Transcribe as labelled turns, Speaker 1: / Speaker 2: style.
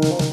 Speaker 1: Música